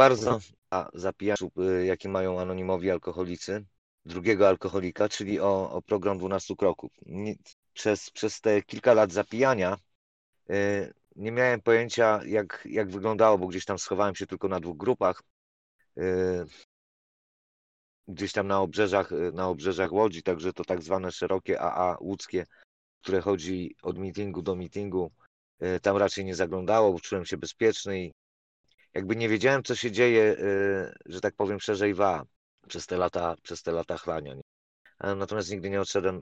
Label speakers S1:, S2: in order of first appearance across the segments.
S1: bardzo a zapijaczy, y, jakie mają anonimowi alkoholicy, drugiego alkoholika, czyli o, o program 12 kroków. Nie, przez, przez te kilka lat zapijania y, nie miałem pojęcia, jak, jak wyglądało, bo gdzieś tam schowałem się tylko na dwóch grupach. Y, gdzieś tam na obrzeżach, na obrzeżach Łodzi, także to tak zwane szerokie AA łódzkie, które chodzi od meetingu do meetingu. Tam raczej nie zaglądało, bo czułem się bezpieczny i jakby nie wiedziałem, co się dzieje, że tak powiem, szerzej wa przez te lata, przez te lata chlania. Nie? Natomiast nigdy nie odszedłem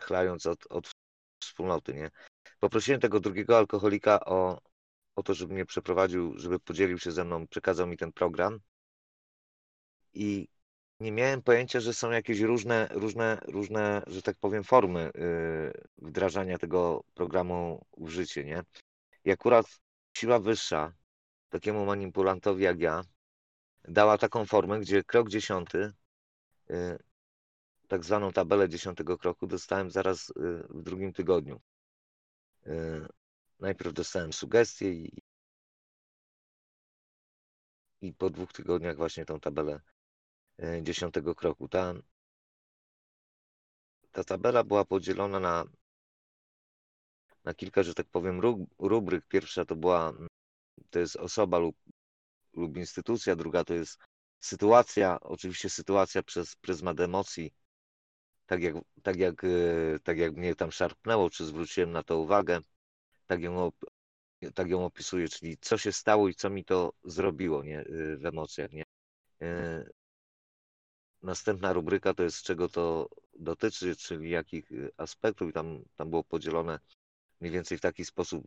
S1: chlając od, od wspólnoty. Nie? Poprosiłem tego drugiego alkoholika o, o to, żeby mnie przeprowadził, żeby podzielił się ze mną, przekazał mi ten program. I nie miałem pojęcia, że są jakieś różne, różne, różne, że tak powiem, formy wdrażania tego programu w życie, nie? I akurat siła wyższa, takiemu manipulantowi jak ja, dała taką formę, gdzie krok dziesiąty, y, tak zwaną tabelę dziesiątego kroku, dostałem zaraz y, w drugim tygodniu. Y, najpierw dostałem sugestie i, i po dwóch tygodniach właśnie tą tabelę dziesiątego kroku. Ta, ta tabela była podzielona na, na kilka, że tak powiem, rubryk. Pierwsza to była to jest osoba lub, lub instytucja, druga to jest sytuacja, oczywiście sytuacja przez pryzmat emocji, tak jak, tak jak, e, tak jak mnie tam szarpnęło, czy zwróciłem na to uwagę, tak ją, tak ją opisuję, czyli co się stało i co mi to zrobiło nie, e, w emocjach. Nie? E, następna rubryka to jest czego to dotyczy, czyli jakich aspektów, i tam, tam było podzielone mniej więcej w taki sposób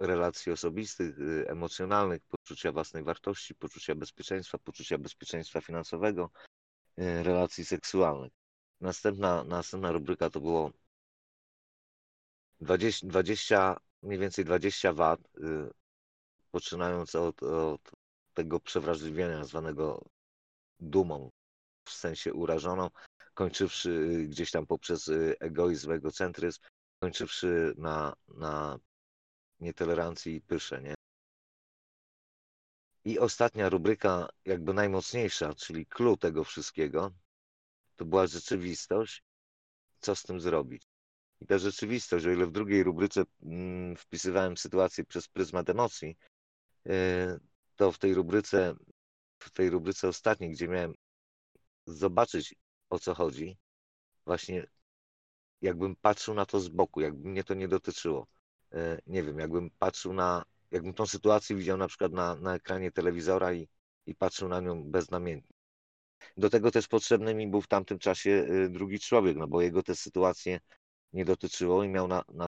S1: relacji osobistych, y, emocjonalnych, poczucia własnej wartości, poczucia bezpieczeństwa, poczucia bezpieczeństwa finansowego, y, relacji seksualnych. Następna, następna rubryka to było 20, 20 mniej więcej 20 wad, y, poczynając od, od tego przewrażliwienia zwanego dumą, w sensie urażoną, kończywszy gdzieś tam poprzez egoizm, egocentryzm, kończywszy na, na nietolerancji i pysze, nie? I ostatnia rubryka, jakby najmocniejsza, czyli clue tego wszystkiego, to była rzeczywistość, co z tym zrobić. I ta rzeczywistość, o ile w drugiej rubryce mm, wpisywałem sytuację przez pryzmat emocji, yy, to w tej rubryce, w tej rubryce ostatniej, gdzie miałem zobaczyć o co chodzi, właśnie jakbym patrzył na to z boku, jakby mnie to nie dotyczyło. E, nie wiem, jakbym patrzył na, jakbym tą sytuację widział na przykład na, na ekranie telewizora i, i patrzył na nią beznamiętnie. Do tego też potrzebny mi był w tamtym czasie e, drugi człowiek, no bo jego te sytuacje nie dotyczyło i miał na, na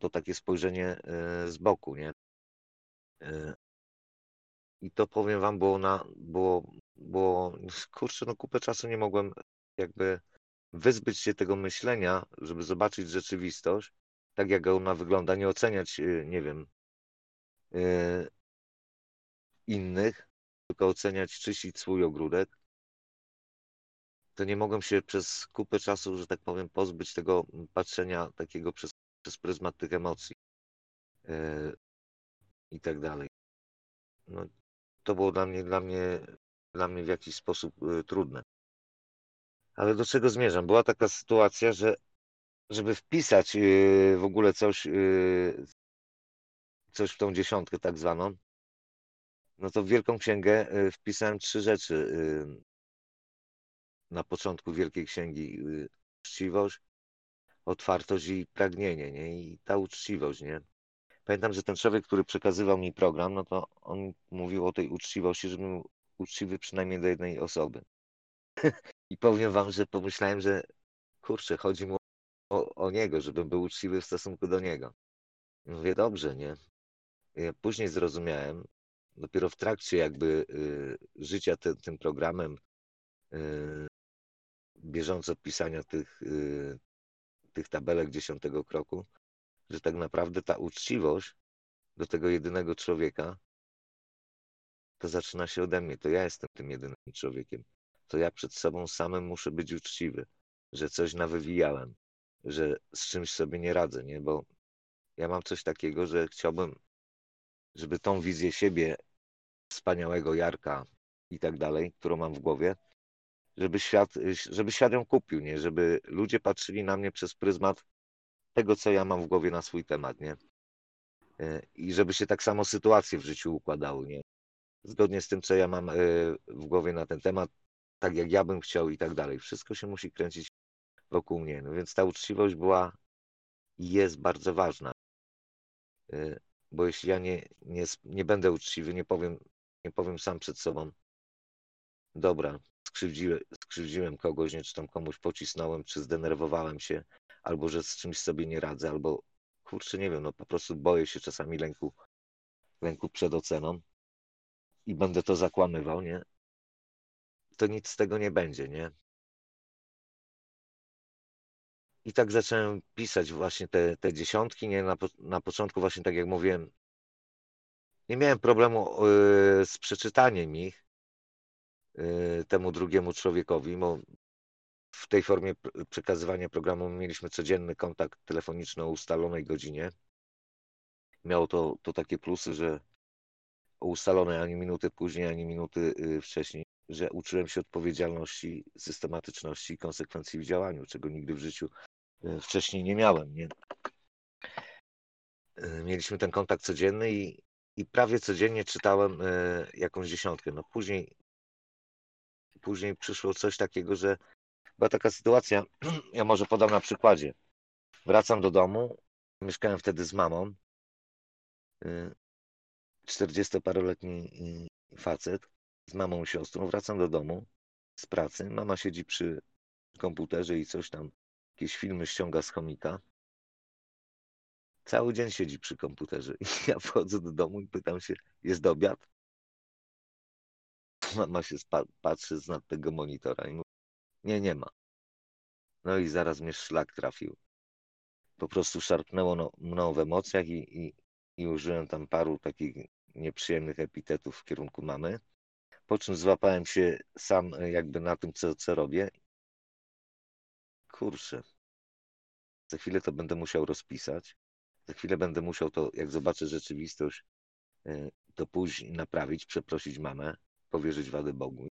S1: to takie spojrzenie e, z boku, nie? I to powiem wam, było na, było, było, kurczę, no kupę czasu nie mogłem jakby wyzbyć się tego myślenia, żeby zobaczyć rzeczywistość, tak jak ona wygląda, nie oceniać, y, nie wiem, y, innych, tylko oceniać, czyścić swój ogródek, to nie mogłem się przez kupę czasu, że tak powiem, pozbyć tego patrzenia takiego przez, przez pryzmat tych emocji y, i tak dalej. No, to było dla mnie, dla mnie, dla mnie w jakiś sposób trudne. Ale do czego zmierzam? Była taka sytuacja, że żeby wpisać y, w ogóle coś, y, coś w tą dziesiątkę tak zwaną, no to w Wielką Księgę y, wpisałem trzy rzeczy na początku Wielkiej Księgi. Uczciwość, otwartość i pragnienie, nie? I ta uczciwość, nie? Pamiętam, że ten człowiek, który przekazywał mi program, no to on mówił o tej uczciwości, żebym był uczciwy przynajmniej do jednej osoby. I powiem wam, że pomyślałem, że kurczę, chodzi mu o, o niego, żebym był uczciwy w stosunku do niego. Mówię, dobrze, nie? Ja później zrozumiałem, dopiero w trakcie jakby y, życia te, tym programem, y, bieżąco pisania tych, y, tych tabelek dziesiątego kroku, że tak naprawdę ta uczciwość do tego jedynego człowieka to zaczyna się ode mnie. To ja jestem tym jedynym człowiekiem. To ja przed sobą samym muszę być uczciwy, że coś nawywijałem, że z czymś sobie nie radzę, nie? Bo ja mam coś takiego, że chciałbym, żeby tą wizję siebie, wspaniałego Jarka i tak dalej, którą mam w głowie, żeby świat, żeby świat ją kupił, nie? Żeby ludzie patrzyli na mnie przez pryzmat tego, co ja mam w głowie na swój temat, nie? E, I żeby się tak samo sytuacje w życiu układały, nie? Zgodnie z tym, co ja mam e, w głowie na ten temat, tak jak ja bym chciał i tak dalej. Wszystko się musi kręcić wokół mnie. No więc ta uczciwość była i jest bardzo ważna. E, bo jeśli ja nie, nie, nie będę uczciwy, nie powiem, nie powiem sam przed sobą, dobra, skrzywdziłem, skrzywdziłem kogoś, nie, czy tam komuś pocisnąłem, czy zdenerwowałem się, albo że z czymś sobie nie radzę, albo kurczę, nie wiem, no po prostu boję się czasami lęku, lęku przed oceną i będę to zakłamywał, nie? To nic z tego nie będzie, nie? I tak zacząłem pisać właśnie te, te dziesiątki, nie? Na, na początku właśnie tak jak mówiłem, nie miałem problemu yy, z przeczytaniem ich yy, temu drugiemu człowiekowi, bo w tej formie przekazywania programu mieliśmy codzienny kontakt telefoniczny o ustalonej godzinie. Miało to, to takie plusy, że o ustalonej ani minuty później, ani minuty y, wcześniej, że uczyłem się odpowiedzialności, systematyczności i konsekwencji w działaniu, czego nigdy w życiu wcześniej nie miałem. Nie? Y, mieliśmy ten kontakt codzienny i, i prawie codziennie czytałem jakąś dziesiątkę. No później, później przyszło coś takiego, że była taka sytuacja, ja może podam na przykładzie. Wracam do domu, mieszkałem wtedy z mamą. 40-paroletni y, facet z mamą i siostrą. Wracam do domu z pracy. Mama siedzi przy komputerze i coś tam, jakieś filmy ściąga z chomika. Cały dzień siedzi przy komputerze. I ja wchodzę do domu i pytam się, jest obiad? Mama się patrzy z nad tego monitora i mówi, nie, nie ma. No i zaraz mnie szlak trafił. Po prostu szarpnęło no, mną w emocjach i, i, i użyłem tam paru takich nieprzyjemnych epitetów w kierunku mamy. Po czym złapałem się sam jakby na tym, co, co robię. Kurczę. Za chwilę to będę musiał rozpisać. Za chwilę będę musiał to, jak zobaczę rzeczywistość, e, to pójść naprawić, przeprosić mamę, powierzyć wadę Bogu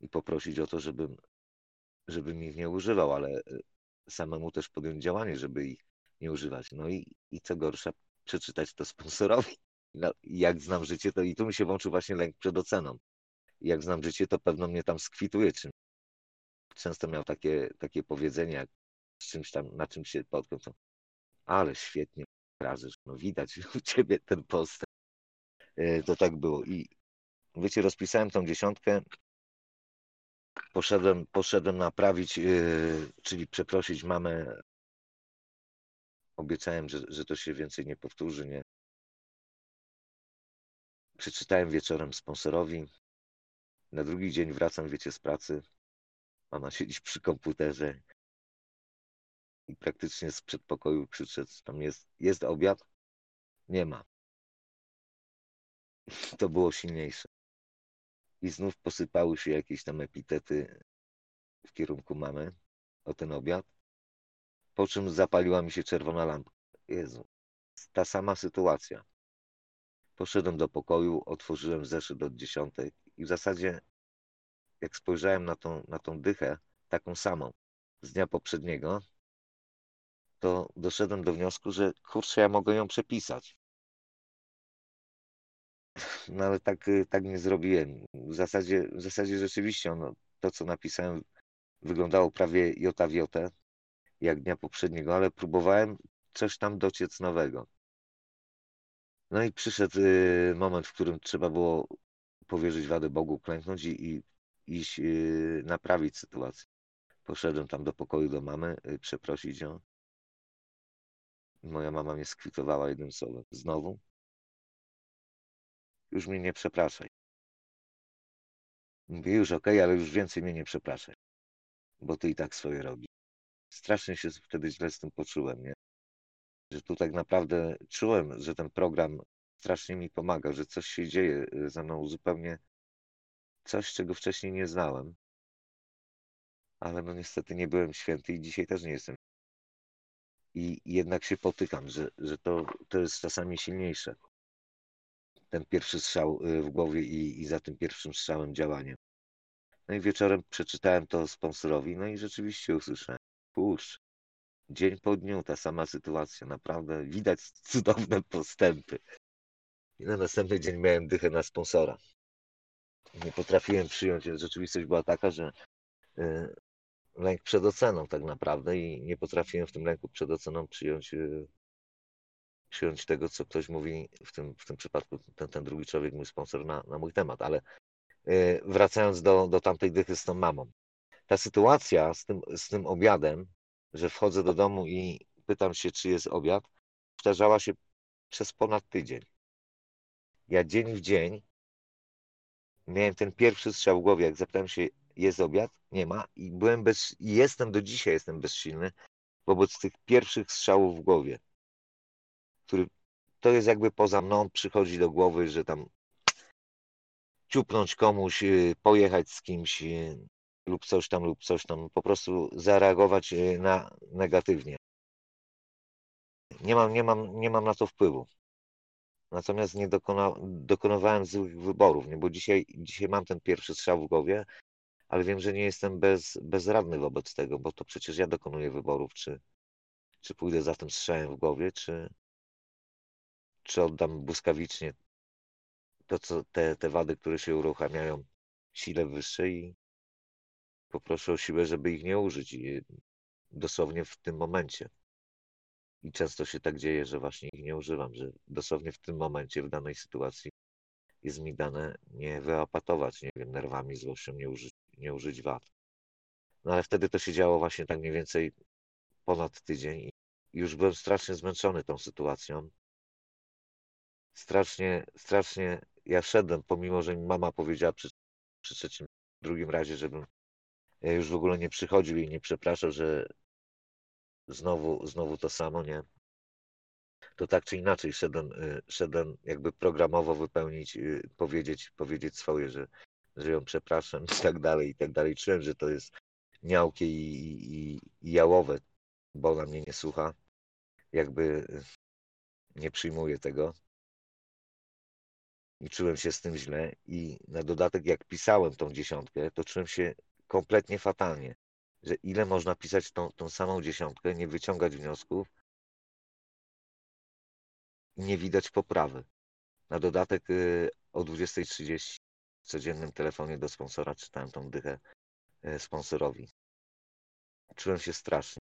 S1: i poprosić o to, żebym, żebym ich nie używał, ale e, samemu też podjąć działanie, żeby ich nie używać. No i, i co gorsza, przeczytać to sponsorowi. No, jak znam życie, to i tu mi się włączył właśnie lęk przed oceną. Jak znam życie, to pewno mnie tam skwituje czym. Często miał takie, takie powiedzenie, jak z czymś tam, na czym się to ale świetnie razysz, no widać u ciebie ten postęp. E, to tak było. I wiecie, rozpisałem tą dziesiątkę, poszedłem, poszedłem naprawić, yy, czyli przeprosić mamę. Obiecałem, że, że to się więcej nie powtórzy, nie? Przeczytałem wieczorem sponsorowi. Na drugi dzień wracam, wiecie, z pracy. Mama siedzi przy komputerze i praktycznie z przedpokoju krzyczeć, tam jest, jest obiad? Nie ma. To było silniejsze. I znów posypały się jakieś tam epitety w kierunku mamy o ten obiad. Po czym zapaliła mi się czerwona lampka. Jezu, ta sama sytuacja. Poszedłem do pokoju, otworzyłem zeszyt od dziesiątek i w zasadzie jak spojrzałem na tą, na tą dychę, taką samą z dnia poprzedniego, to doszedłem do wniosku, że kurczę, ja mogę ją przepisać. No ale tak, tak nie zrobiłem. W zasadzie, w zasadzie rzeczywiście ono, to, co napisałem, wyglądało prawie jota w jotę, jak dnia poprzedniego, ale próbowałem coś tam dociec nowego. No i przyszedł y, moment, w którym trzeba było powierzyć wadę Bogu, klęknąć i, i iść y, naprawić sytuację. Poszedłem tam do pokoju do mamy, y, przeprosić ją. Moja mama mnie skwitowała jednym słowem. Znowu? Już mnie nie przepraszaj. Mówię, już okej, okay, ale już więcej mnie nie przepraszaj. Bo ty i tak swoje robi. Strasznie się wtedy źle z tym poczułem, nie? że tu tak naprawdę czułem, że ten program strasznie mi pomaga, że coś się dzieje y, ze mną zupełnie coś, czego wcześniej nie znałem. Ale no niestety nie byłem święty i dzisiaj też nie jestem. I jednak się potykam, że, że to, to jest czasami silniejsze. ten pierwszy strzał w głowie i, i za tym pierwszym strzałem działanie. No i wieczorem przeczytałem to sponsorowi, no i rzeczywiście usłyszałem, kurczę, dzień po dniu ta sama sytuacja, naprawdę widać cudowne postępy. I na następny dzień miałem dychę na sponsora. Nie potrafiłem przyjąć, rzeczywistość była taka, że y, lęk przed oceną tak naprawdę i nie potrafiłem w tym lęku przed oceną przyjąć, y, przyjąć tego, co ktoś mówi, w tym, w tym przypadku ten, ten drugi człowiek, mój sponsor, na, na mój temat. Ale y, wracając do, do tamtej dychy z tą mamą. Ta sytuacja z tym, z tym obiadem, że wchodzę do domu i pytam się, czy jest obiad, powtarzała się przez ponad tydzień. Ja dzień w dzień miałem ten pierwszy strzał w głowie, jak zapytałem się, jest obiad? Nie ma. I byłem bez, i jestem do dzisiaj jestem bezsilny wobec tych pierwszych strzałów w głowie, który to jest jakby poza mną, przychodzi do głowy, że tam ciupnąć komuś, y, pojechać z kimś y, lub coś tam, lub coś tam, po prostu zareagować y, na negatywnie. Nie mam, nie mam, nie mam na to wpływu. Natomiast nie dokona, dokonywałem złych wyborów, nie? bo dzisiaj, dzisiaj mam ten pierwszy strzał w głowie, ale wiem, że nie jestem bez, bezradny wobec tego, bo to przecież ja dokonuję wyborów, czy, czy pójdę za tym strzałem w głowie, czy, czy oddam błyskawicznie to, co, te, te wady, które się uruchamiają sile wyższej i poproszę o siłę, żeby ich nie użyć dosłownie w tym momencie. I często się tak dzieje, że właśnie ich nie używam, że dosłownie w tym momencie, w danej sytuacji jest mi dane nie wyapatować, nie wiem, nerwami, złością, nie użyć, nie użyć wad. No ale wtedy to się działo właśnie tak mniej więcej ponad tydzień i już byłem strasznie zmęczony tą sytuacją. Strasznie, strasznie ja szedłem, pomimo, że mi mama powiedziała przy, przy trzecim, drugim razie, żebym już w ogóle nie przychodził i nie przepraszał, że znowu, znowu to samo, nie? To tak czy inaczej szedłem, y, szedłem jakby programowo wypełnić, y, powiedzieć, powiedzieć swoje, że, że ją przepraszam i tak dalej, i tak dalej. Czułem, że to jest miałkie i, i, i jałowe, bo ona mnie nie słucha. Jakby y, nie przyjmuje tego. I czułem się z tym źle. I na dodatek, jak pisałem tą dziesiątkę, to czułem się kompletnie fatalnie że ile można pisać tą, tą samą dziesiątkę, nie wyciągać wniosków nie widać poprawy. Na dodatek y, o 20.30 w codziennym telefonie do sponsora czytałem tą dychę y, sponsorowi. Czułem się strasznie.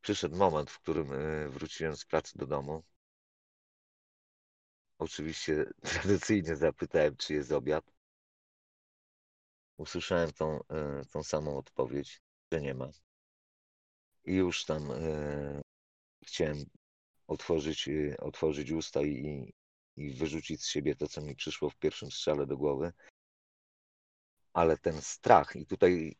S1: Przyszedł moment, w którym y, wróciłem z pracy do domu. Oczywiście tradycyjnie zapytałem, czy jest obiad usłyszałem tą, e, tą samą odpowiedź, że nie ma. I już tam e, chciałem otworzyć, e, otworzyć usta i, i wyrzucić z siebie to, co mi przyszło w pierwszym strzale do głowy. Ale ten strach, i tutaj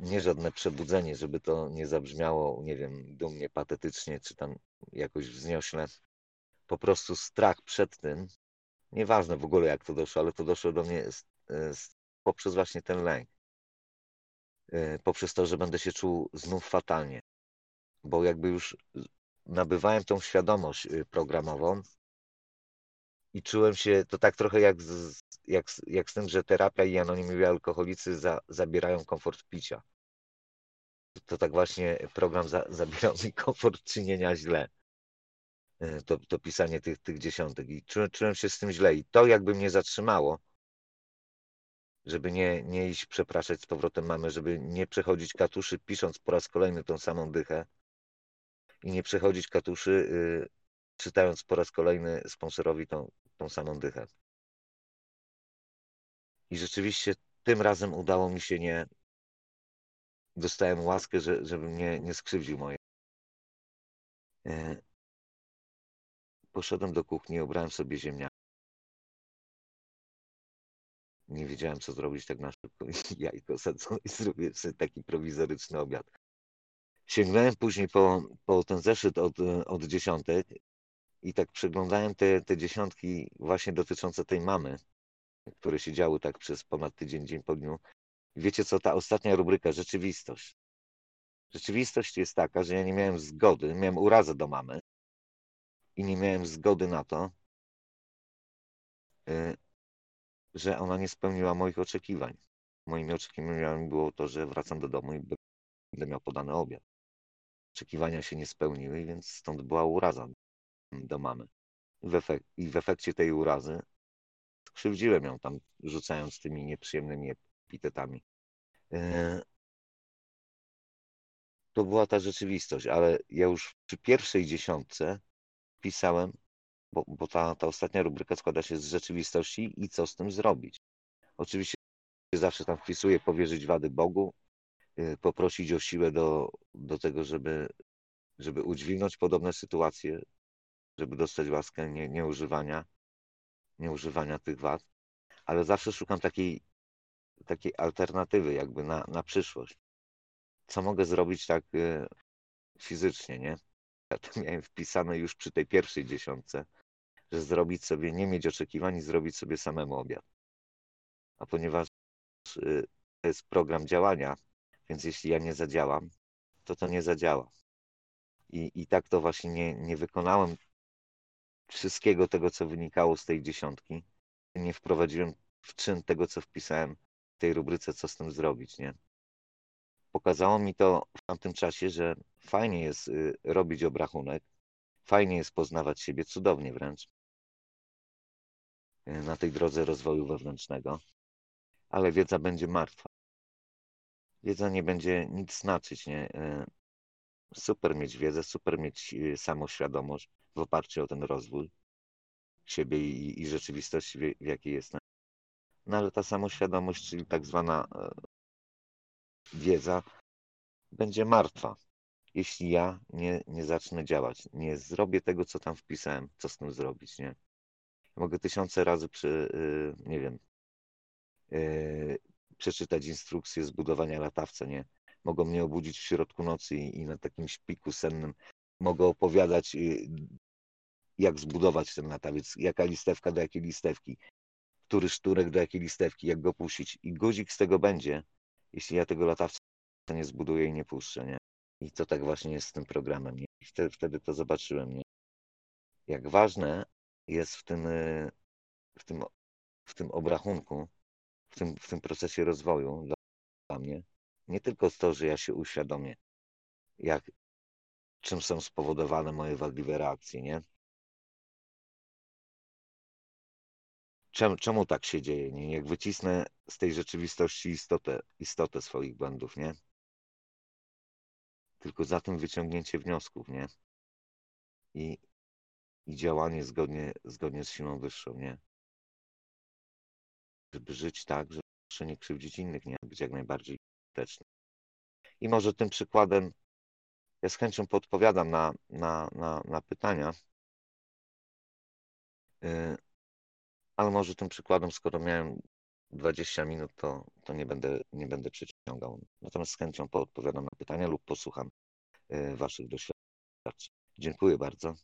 S1: nie żadne przebudzenie, żeby to nie zabrzmiało, nie wiem, dumnie, patetycznie, czy tam jakoś wzniośle. Po prostu strach przed tym, nieważne w ogóle jak to doszło, ale to doszło do mnie z, z poprzez właśnie ten lęk. E, poprzez to, że będę się czuł znów fatalnie. Bo jakby już nabywałem tą świadomość y, programową i czułem się to tak trochę jak z, jak, jak z tym, że terapia i anonimowi alkoholicy za, zabierają komfort picia. To tak właśnie program za, zabierał mi komfort czynienia źle. E, to, to pisanie tych, tych dziesiątek. I czułem, czułem się z tym źle. I to jakby mnie zatrzymało, żeby nie, nie iść przepraszać z powrotem mamy, żeby nie przechodzić katuszy pisząc po raz kolejny tą samą dychę i nie przechodzić katuszy y, czytając po raz kolejny sponsorowi tą, tą samą dychę. I rzeczywiście tym razem udało mi się nie. Dostałem łaskę, że, żebym nie, nie skrzywdził moje. E, poszedłem do kuchni, obrałem sobie ziemniaki. Nie wiedziałem, co zrobić tak na szybko. Jajko sadzone i zrobiłem sobie taki prowizoryczny obiad. Sięgnąłem później po, po ten zeszyt od, od dziesiątek i tak przeglądałem te, te dziesiątki właśnie dotyczące tej mamy, które się działy tak przez ponad tydzień, dzień po dniu. Wiecie co, ta ostatnia rubryka, rzeczywistość. Rzeczywistość jest taka, że ja nie miałem zgody, miałem urazę do mamy i nie miałem zgody na to, y, że ona nie spełniła moich oczekiwań. Moimi oczekiwaniami było to, że wracam do domu i będę miał podany obiad. Oczekiwania się nie spełniły, więc stąd była uraza do mamy. W I w efekcie tej urazy skrzywdziłem ją tam, rzucając tymi nieprzyjemnymi epitetami. Y, to była ta rzeczywistość, ale ja już przy pierwszej dziesiątce pisałem, bo, bo ta, ta ostatnia rubryka składa się z rzeczywistości i co z tym zrobić. Oczywiście zawsze tam wpisuję powierzyć wady Bogu, y, poprosić o siłę do, do tego, żeby, żeby udźwignąć podobne sytuacje, żeby dostać łaskę nie, nieużywania, nieużywania tych wad, ale zawsze szukam takiej, takiej alternatywy jakby na, na przyszłość co mogę zrobić tak e, fizycznie, nie? Ja to miałem wpisane już przy tej pierwszej dziesiątce, że zrobić sobie, nie mieć oczekiwań i zrobić sobie samemu obiad. A ponieważ e, to jest program działania, więc jeśli ja nie zadziałam, to to nie zadziała. I, i tak to właśnie nie, nie wykonałem wszystkiego tego, co wynikało z tej dziesiątki. Nie wprowadziłem w czyn tego, co wpisałem w tej rubryce, co z tym zrobić, nie? pokazało mi to w tamtym czasie, że fajnie jest y, robić obrachunek, fajnie jest poznawać siebie, cudownie wręcz y, na tej drodze rozwoju wewnętrznego, ale wiedza będzie martwa. Wiedza nie będzie nic znaczyć, nie? Y, super mieć wiedzę, super mieć samoświadomość w oparciu o ten rozwój siebie i, i rzeczywistości, w, w jakiej jestem. No ale ta samoświadomość, czyli tak zwana wiedza będzie martwa, jeśli ja nie, nie zacznę działać, nie zrobię tego, co tam wpisałem, co z tym zrobić, nie? Mogę tysiące razy przy, nie wiem, yy, przeczytać instrukcję zbudowania latawca, nie? Mogą mnie obudzić w środku nocy i, i na takim śpiku sennym mogę opowiadać, yy, jak zbudować ten latawiec, jaka listewka do jakiej listewki, który szturek do jakiej listewki, jak go puścić. I guzik z tego będzie, jeśli ja tego latawca nie zbuduję i nie puszczę, nie? I to tak właśnie jest z tym programem, nie? I wtedy, wtedy to zobaczyłem, nie? Jak ważne jest w tym, y, w tym, w tym obrachunku, w tym, w tym procesie rozwoju dla, dla mnie, nie tylko to, że ja się uświadomię, jak, czym są spowodowane moje wadliwe reakcje, nie? czemu, czemu tak się dzieje, nie? Jak wycisnę z tej rzeczywistości istotę, istotę swoich błędów, nie? Tylko za tym wyciągnięcie wniosków, nie? I, i działanie zgodnie, zgodnie z siłą wyższą, nie? Żeby żyć tak, żeby nie krzywdzić innych, nie? Być jak najbardziej skuteczny. I może tym przykładem ja z chęcią podpowiadam na, na, na, na pytania. Yy, ale może tym przykładem, skoro miałem 20 minut, to, to nie, będę, nie będę przeciągał. Natomiast z chęcią odpowiadam na pytania lub posłucham y, Waszych doświadczeń. Dziękuję bardzo.